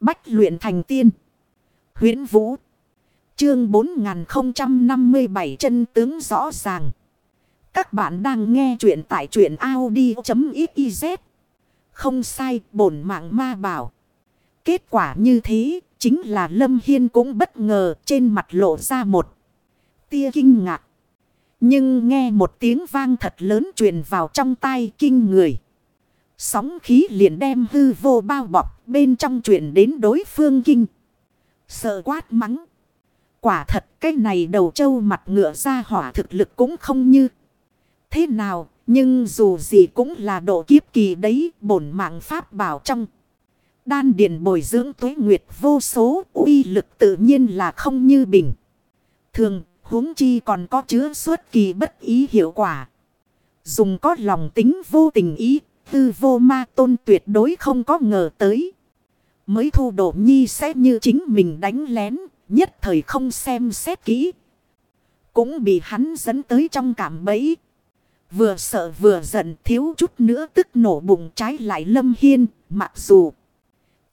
Bách luyện thành tiên. huyễn Vũ. Chương 4057 chân tướng rõ ràng. Các bạn đang nghe truyện tại truyện Audi.xyz. Không sai, bổn mạng ma bảo. Kết quả như thế, chính là Lâm Hiên cũng bất ngờ trên mặt lộ ra một tia kinh ngạc. Nhưng nghe một tiếng vang thật lớn truyền vào trong tai kinh người. Sóng khí liền đem hư vô bao bọc bên trong truyền đến đối phương kinh. Sợ quát mắng. Quả thật cái này đầu trâu mặt ngựa ra hỏa thực lực cũng không như. Thế nào nhưng dù gì cũng là độ kiếp kỳ đấy bổn mạng pháp bảo trong. Đan điền bồi dưỡng tuế nguyệt vô số uy lực tự nhiên là không như bình. Thường huống chi còn có chứa suốt kỳ bất ý hiệu quả. Dùng có lòng tính vô tình ý, tư vô ma tôn tuyệt đối không có ngờ tới. Mới thu độ nhi sẽ như chính mình đánh lén, nhất thời không xem xét kỹ. Cũng bị hắn dẫn tới trong cảm bẫy. Vừa sợ vừa giận thiếu chút nữa tức nổ bụng trái lại lâm hiên, mặc dù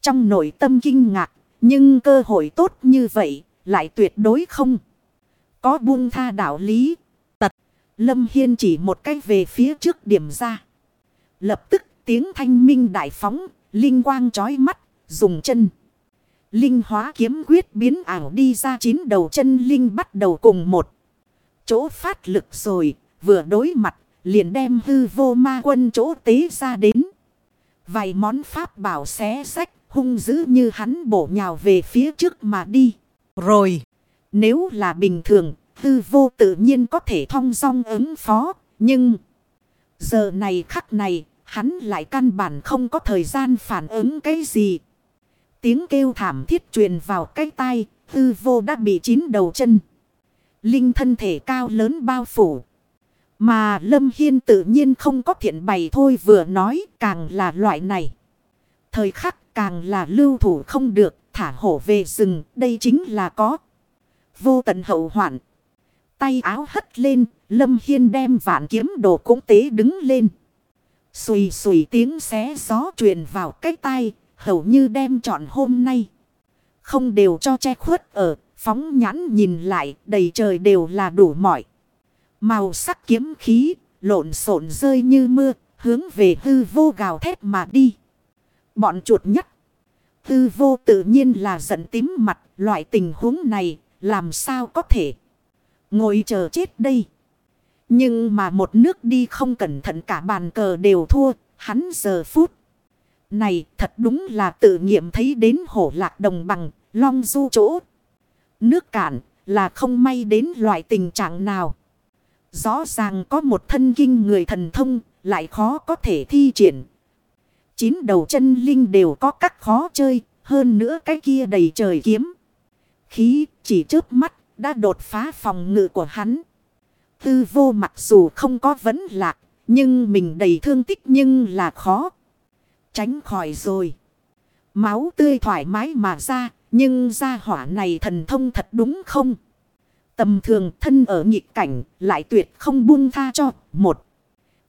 trong nội tâm kinh ngạc, nhưng cơ hội tốt như vậy lại tuyệt đối không. Có buông tha đạo lý. Tật. Lâm Hiên chỉ một cách về phía trước điểm ra. Lập tức tiếng thanh minh đại phóng. Linh quang trói mắt. Dùng chân. Linh hóa kiếm quyết biến ảo đi ra chín đầu chân linh bắt đầu cùng một. Chỗ phát lực rồi. Vừa đối mặt. Liền đem hư vô ma quân chỗ tế ra đến. Vài món pháp bảo xé sách. Hung dữ như hắn bổ nhào về phía trước mà đi. Rồi. Nếu là bình thường, hư vô tự nhiên có thể thong dong ứng phó. Nhưng giờ này khắc này, hắn lại căn bản không có thời gian phản ứng cái gì. Tiếng kêu thảm thiết truyền vào cái tai, tư vô đã bị chín đầu chân. Linh thân thể cao lớn bao phủ. Mà Lâm Hiên tự nhiên không có thiện bày thôi vừa nói càng là loại này. Thời khắc càng là lưu thủ không được thả hổ về rừng đây chính là có vô tận hậu hoạn. Tay áo hất lên, Lâm Hiên đem vạn kiếm đồ cũng tế đứng lên. Xùi xùi tiếng xé gió truyền vào cái tay, hầu như đem trọn hôm nay. Không đều cho che khuất ở, phóng nhãn nhìn lại, đầy trời đều là đủ mỏi. Màu sắc kiếm khí, lộn xộn rơi như mưa, hướng về hư vô gào thét mà đi. Bọn chuột nhất. Hư vô tự nhiên là giận tím mặt, loại tình huống này, làm sao có thể ngồi chờ chết đây. Nhưng mà một nước đi không cẩn thận cả bàn cờ đều thua. Hắn giờ phút. Này thật đúng là tự nghiệm thấy đến hổ lạc đồng bằng, long du chỗ. Nước cạn là không may đến loại tình trạng nào. Rõ ràng có một thân kinh người thần thông, lại khó có thể thi triển. Chín đầu chân linh đều có các khó chơi, hơn nữa cái kia đầy trời kiếm. Khí chỉ trước mắt đã đột phá phòng ngự của hắn. Tư vô mặc dù không có vấn lạc. Nhưng mình đầy thương tích nhưng là khó. Tránh khỏi rồi. Máu tươi thoải mái mà ra. Nhưng ra hỏa này thần thông thật đúng không? Tầm thường thân ở nghịch cảnh lại tuyệt không buông tha cho một.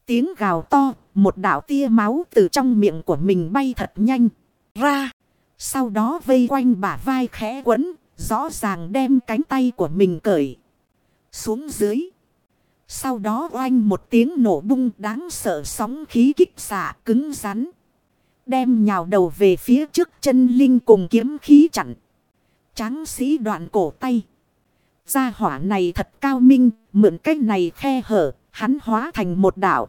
Tiếng gào to, một đảo tia máu từ trong miệng của mình bay thật nhanh ra. Sau đó vây quanh bả vai khẽ quấn, Rõ ràng đem cánh tay của mình cởi xuống dưới. Sau đó oanh một tiếng nổ bung đáng sợ sóng khí kích xạ cứng rắn. Đem nhào đầu về phía trước chân linh cùng kiếm khí chặn. Tráng sĩ đoạn cổ tay. Gia hỏa này thật cao minh, mượn cách này khe hở, hắn hóa thành một đảo.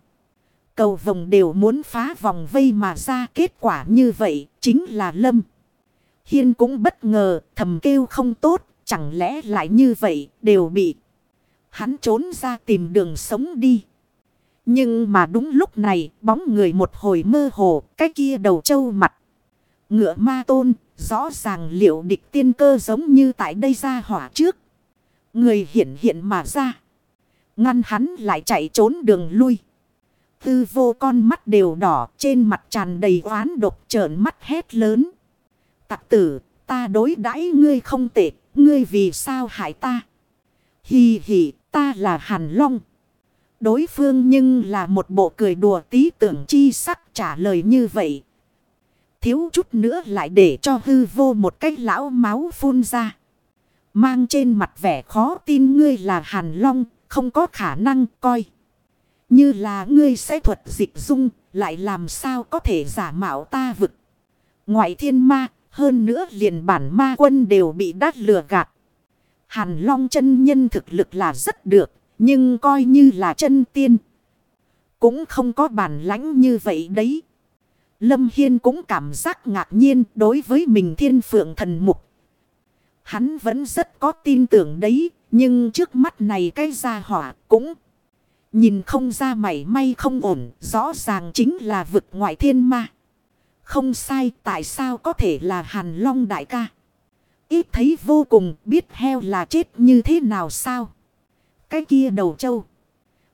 Cầu vòng đều muốn phá vòng vây mà ra kết quả như vậy, chính là lâm. Hiên cũng bất ngờ, thầm kêu không tốt, chẳng lẽ lại như vậy, đều bị. Hắn trốn ra tìm đường sống đi. Nhưng mà đúng lúc này, bóng người một hồi mơ hồ, cái kia đầu trâu mặt. Ngựa ma tôn, rõ ràng liệu địch tiên cơ giống như tại đây ra hỏa trước. Người hiện hiện mà ra. Ngăn hắn lại chạy trốn đường lui. Tư vô con mắt đều đỏ, trên mặt tràn đầy oán độc trợn mắt hét lớn tặc tử, ta đối đãi ngươi không tệ, ngươi vì sao hại ta? Hì hì, ta là Hàn Long. Đối phương nhưng là một bộ cười đùa tí tưởng chi sắc trả lời như vậy. Thiếu chút nữa lại để cho hư vô một cách lão máu phun ra. Mang trên mặt vẻ khó tin ngươi là Hàn Long, không có khả năng coi. Như là ngươi sẽ thuật dịch dung, lại làm sao có thể giả mạo ta vực. Ngoại thiên ma, hơn nữa liền bản ma quân đều bị đát lừa gạt. Hàn Long chân nhân thực lực là rất được, nhưng coi như là chân tiên. Cũng không có bản lãnh như vậy đấy. Lâm Hiên cũng cảm giác ngạc nhiên đối với mình thiên phượng thần mục. Hắn vẫn rất có tin tưởng đấy, nhưng trước mắt này cái gia hỏa cũng nhìn không ra mảy may không ổn, rõ ràng chính là vực ngoại thiên ma. Không sai, tại sao có thể là Hàn Long đại ca? Ít thấy vô cùng biết heo là chết như thế nào sao? Cái kia đầu trâu.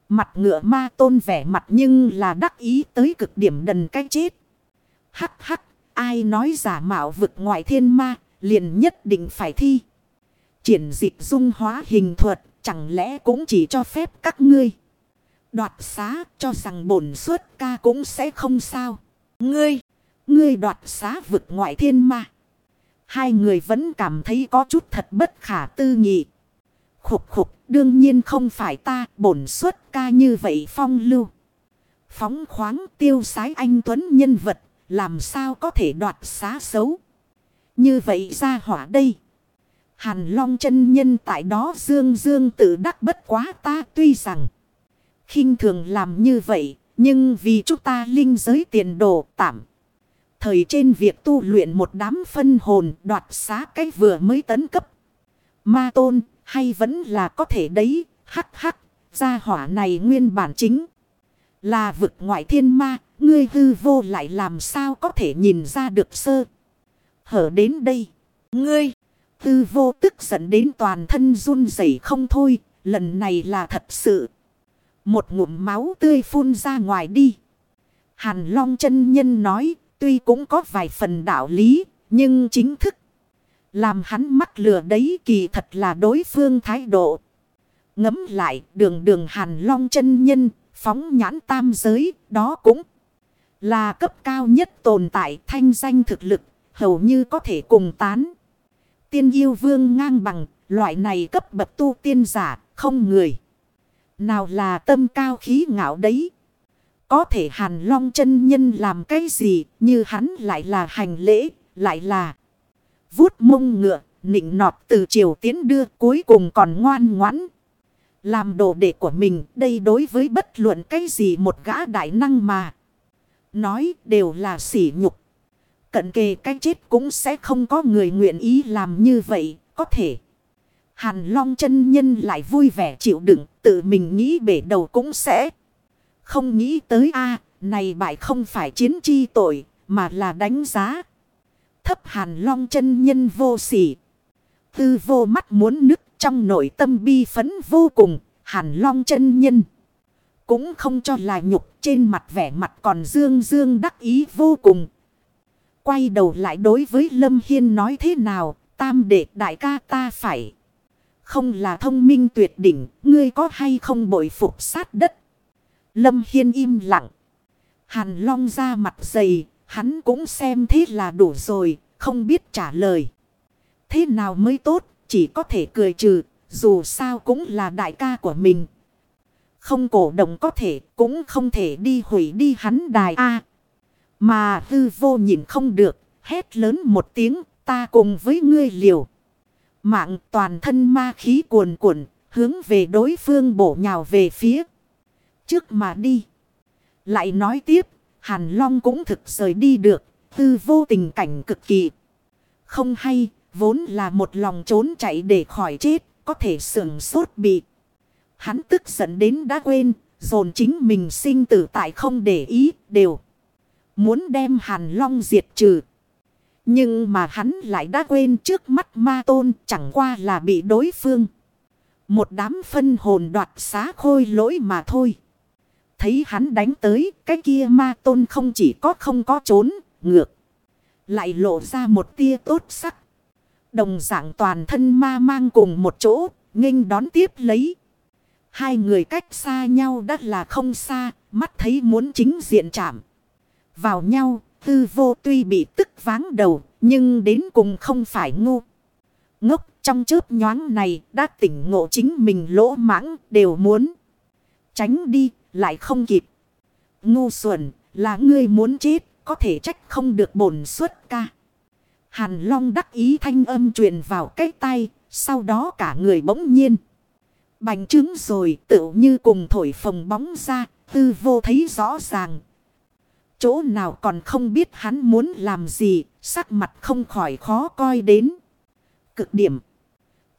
Mặt ngựa ma tôn vẻ mặt nhưng là đắc ý tới cực điểm đần cái chết. Hắc hắc, ai nói giả mạo vực ngoại thiên ma, liền nhất định phải thi. Triển dịch dung hóa hình thuật, chẳng lẽ cũng chỉ cho phép các ngươi. Đoạt xá cho rằng bổn suất ca cũng sẽ không sao. Ngươi, ngươi đoạt xá vực ngoại thiên ma. Hai người vẫn cảm thấy có chút thật bất khả tư nghị. Khục khục, đương nhiên không phải ta, bổn xuất ca như vậy phong lưu. Phóng khoáng tiêu sái anh Tuấn nhân vật, làm sao có thể đoạt xá xấu. Như vậy ra hỏa đây. Hàn Long chân nhân tại đó dương dương tự đắc bất quá ta tuy rằng khinh thường làm như vậy, nhưng vì chúng ta linh giới tiền đồ tạm. Thời trên việc tu luyện một đám phân hồn đoạt xá cái vừa mới tấn cấp. Ma tôn hay vẫn là có thể đấy, hắc hắc, gia hỏa này nguyên bản chính. Là vực ngoại thiên ma, ngươi hư vô lại làm sao có thể nhìn ra được sơ. Hở đến đây, ngươi, hư vô tức giận đến toàn thân run rẩy không thôi, lần này là thật sự. Một ngụm máu tươi phun ra ngoài đi. Hàn Long chân nhân nói, tuy cũng có vài phần đạo lý, nhưng chính thức. Làm hắn mắc lừa đấy kỳ thật là đối phương thái độ. Ngấm lại đường đường Hàn Long chân nhân, phóng nhãn tam giới, đó cũng là cấp cao nhất tồn tại thanh danh thực lực, hầu như có thể cùng tán. Tiên yêu vương ngang bằng, loại này cấp bậc tu tiên giả, không người. Nào là tâm cao khí ngạo đấy. Có thể hàn long chân nhân làm cái gì như hắn lại là hành lễ, lại là vuốt mông ngựa, nịnh nọt từ triều tiến đưa cuối cùng còn ngoan ngoãn. Làm đồ đệ của mình đây đối với bất luận cái gì một gã đại năng mà. Nói đều là sỉ nhục. Cận kề cái chết cũng sẽ không có người nguyện ý làm như vậy, có thể. Hàn Long chân nhân lại vui vẻ chịu đựng, tự mình nghĩ bể đầu cũng sẽ. Không nghĩ tới a này bại không phải chiến chi tội, mà là đánh giá. Thấp Hàn Long chân nhân vô sỉ. Tư vô mắt muốn nứt trong nội tâm bi phấn vô cùng, Hàn Long chân nhân. Cũng không cho là nhục trên mặt vẻ mặt còn dương dương đắc ý vô cùng. Quay đầu lại đối với Lâm Hiên nói thế nào, tam đệ đại ca ta phải. Không là thông minh tuyệt đỉnh, ngươi có hay không bội phục sát đất. Lâm Hiên im lặng. Hàn Long ra mặt dày, hắn cũng xem thế là đủ rồi, không biết trả lời. Thế nào mới tốt, chỉ có thể cười trừ, dù sao cũng là đại ca của mình. Không cổ động có thể, cũng không thể đi hủy đi hắn đài A. mà hư vô nhìn không được, hét lớn một tiếng, ta cùng với ngươi liều. Mạng toàn thân ma khí cuồn cuộn, hướng về đối phương bổ nhào về phía. Trước mà đi. Lại nói tiếp, Hàn Long cũng thực rời đi được, tư vô tình cảnh cực kỳ. Không hay, vốn là một lòng trốn chạy để khỏi chết, có thể sưởng sốt bị. Hắn tức giận đến đã quên, dồn chính mình sinh tử tại không để ý, đều. Muốn đem Hàn Long diệt trừ. Nhưng mà hắn lại đã quên trước mắt ma tôn chẳng qua là bị đối phương. Một đám phân hồn đoạt xá khôi lỗi mà thôi. Thấy hắn đánh tới cái kia ma tôn không chỉ có không có trốn ngược. Lại lộ ra một tia tốt sắc. Đồng dạng toàn thân ma mang cùng một chỗ nghênh đón tiếp lấy. Hai người cách xa nhau đã là không xa mắt thấy muốn chính diện chạm. Vào nhau Tư vô tuy bị tức váng đầu, nhưng đến cùng không phải ngu. Ngốc trong chớp nhoáng này đã tỉnh ngộ chính mình lỗ mãng đều muốn. Tránh đi, lại không kịp. Ngu xuẩn, là ngươi muốn chết, có thể trách không được bổn xuất ca. Hàn Long đắc ý thanh âm truyền vào cái tay, sau đó cả người bỗng nhiên. Bành trướng rồi tự như cùng thổi phồng bóng ra, tư vô thấy rõ ràng. Chỗ nào còn không biết hắn muốn làm gì, sắc mặt không khỏi khó coi đến. Cực điểm.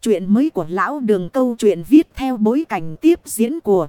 Chuyện mới của lão đường câu chuyện viết theo bối cảnh tiếp diễn của